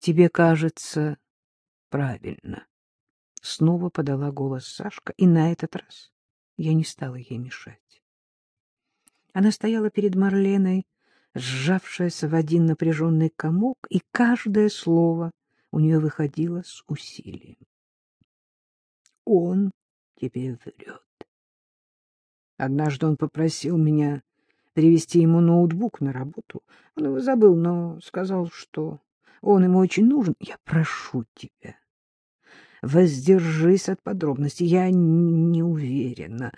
тебе кажется правильно. Снова подала голос Сашка, и на этот раз я не стала ей мешать. Она стояла перед Марленой, сжавшаяся в один напряженный комок, и каждое слово у нее выходило с усилием. Он тебе врет. Однажды он попросил меня привезти ему ноутбук на работу. Он его забыл, но сказал, что он ему очень нужен. Я прошу тебя, воздержись от подробностей. Я не уверена.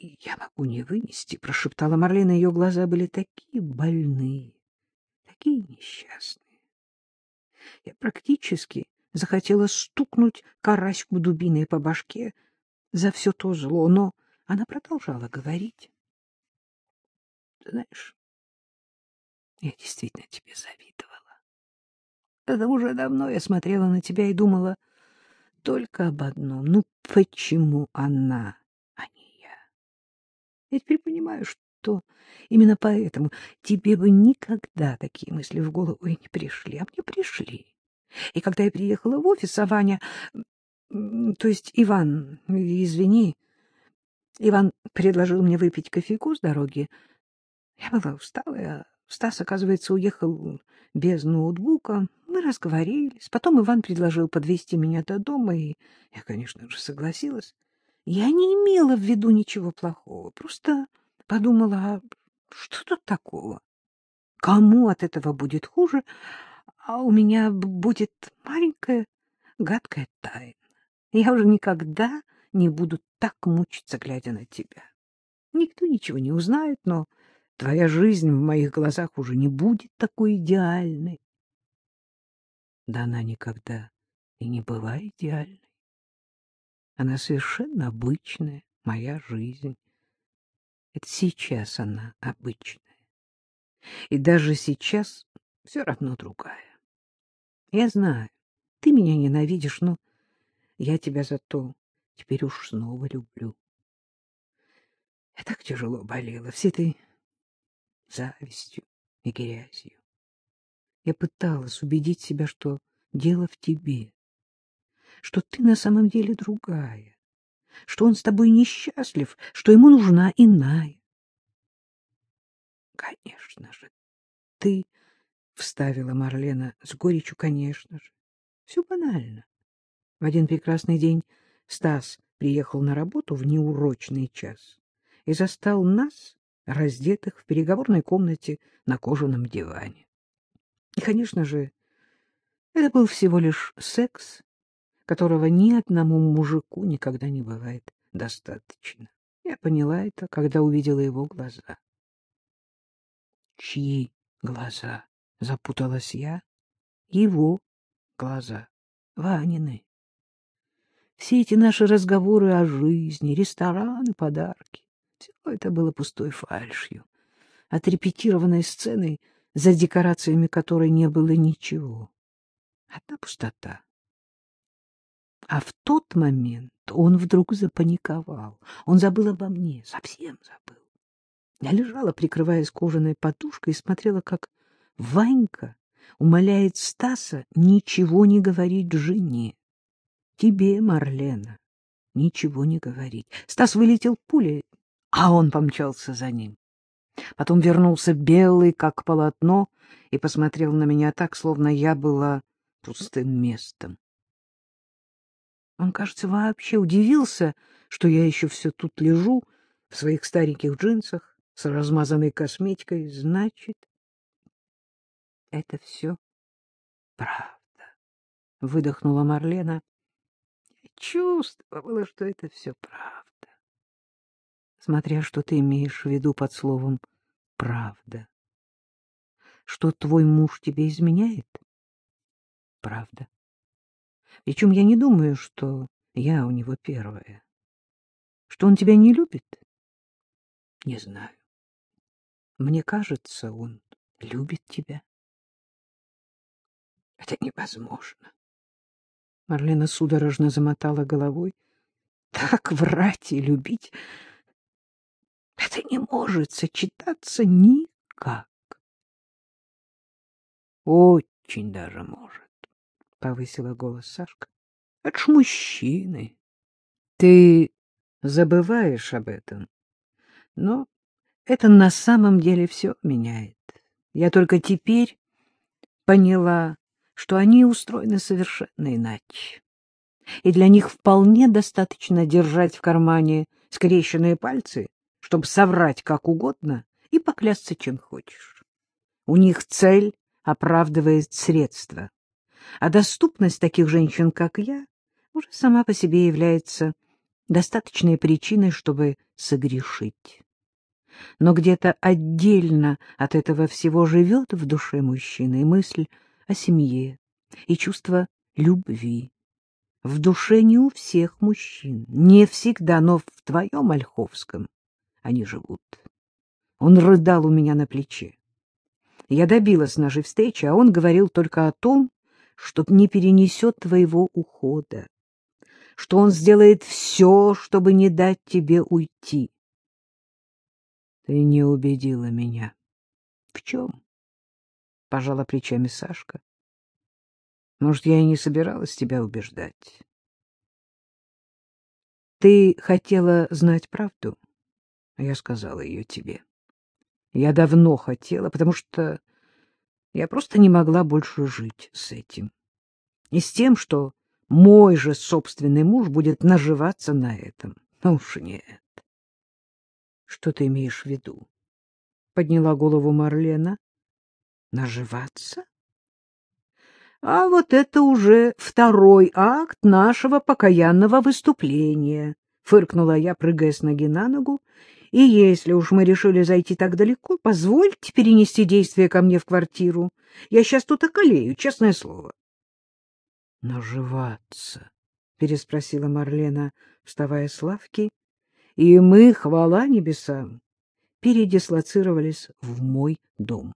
Я могу не вынести, — прошептала Марлина. Ее глаза были такие больные, такие несчастные. Я практически захотела стукнуть караську дубиной по башке за все то зло, но она продолжала говорить. Знаешь, я действительно тебе завидовала. Это уже давно я смотрела на тебя и думала только об одном. Ну, почему она, а не я? Я теперь понимаю, что именно поэтому тебе бы никогда такие мысли в голову и не пришли, а мне пришли. И когда я приехала в офис, а Ваня... То есть Иван, извини, Иван предложил мне выпить кофейку с дороги. Я была усталая, Стас, оказывается, уехал без ноутбука. Мы разговорились. Потом Иван предложил подвезти меня до дома, и я, конечно же, согласилась. Я не имела в виду ничего плохого, просто подумала, а что тут такого? Кому от этого будет хуже, а у меня будет маленькая гадкая тайна. Я уже никогда не буду так мучиться, глядя на тебя. Никто ничего не узнает, но твоя жизнь в моих глазах уже не будет такой идеальной. Да она никогда и не была идеальной. Она совершенно обычная, моя жизнь. Это сейчас она обычная. И даже сейчас все равно другая. Я знаю, ты меня ненавидишь, но я тебя зато теперь уж снова люблю. Я так тяжело болела всей этой завистью и грязью. Я пыталась убедить себя, что дело в тебе, что ты на самом деле другая, что он с тобой несчастлив, что ему нужна иная. Конечно же, ты вставила Марлена с горечью, конечно же. Все банально. В один прекрасный день Стас приехал на работу в неурочный час и застал нас, раздетых в переговорной комнате на кожаном диване. И, конечно же, это был всего лишь секс, которого ни одному мужику никогда не бывает достаточно. Я поняла это, когда увидела его глаза. Чьи глаза? Запуталась я. Его глаза. Ванины. Все эти наши разговоры о жизни, рестораны, подарки — все это было пустой фальшью, отрепетированной сценой, за декорациями которой не было ничего. Одна пустота. А в тот момент он вдруг запаниковал. Он забыл обо мне, совсем забыл. Я лежала, прикрываясь кожаной подушкой, и смотрела, как Ванька умоляет Стаса ничего не говорить жене. Тебе, Марлена, ничего не говорить. Стас вылетел пулей, а он помчался за ним. Потом вернулся белый, как полотно, и посмотрел на меня так, словно я была пустым местом. Он, кажется, вообще удивился, что я еще все тут лежу в своих стареньких джинсах с размазанной косметикой. Значит, это все правда, — выдохнула Марлена. Я чувствовала, что это все правда. Смотря что ты имеешь в виду под словом «правда». Что твой муж тебе изменяет? Правда. Причем я не думаю, что я у него первая. Что он тебя не любит? Не знаю. Мне кажется, он любит тебя. Это невозможно. Марлена судорожно замотала головой. Так врать и любить это не может сочетаться никак. Очень даже может. — повысила голос Сашка. — Это ж мужчины. Ты забываешь об этом. Но это на самом деле все меняет. Я только теперь поняла, что они устроены совершенно иначе. И для них вполне достаточно держать в кармане скрещенные пальцы, чтобы соврать как угодно и поклясться чем хочешь. У них цель оправдывает средства, а доступность таких женщин, как я, уже сама по себе является достаточной причиной, чтобы согрешить. Но где-то отдельно от этого всего живет в душе мужчины мысль о семье и чувство любви. В душе не у всех мужчин, не всегда, но в твоем Ольховском они живут. Он рыдал у меня на плече. Я добилась нашей встречи, а он говорил только о том, что не перенесет твоего ухода, что он сделает все, чтобы не дать тебе уйти. Ты не убедила меня. В чем? Пожала плечами Сашка. Может, я и не собиралась тебя убеждать. Ты хотела знать правду? Я сказала ее тебе. Я давно хотела, потому что я просто не могла больше жить с этим. И с тем, что мой же собственный муж будет наживаться на этом. Ну уж нет. Что ты имеешь в виду? Подняла голову Марлена. Наживаться? А вот это уже второй акт нашего покаянного выступления, фыркнула я, прыгая с ноги на ногу и если уж мы решили зайти так далеко, позвольте перенести действие ко мне в квартиру. Я сейчас тут околею, честное слово. — Наживаться? — переспросила Марлена, вставая с лавки. И мы, хвала небесам, передислоцировались в мой дом.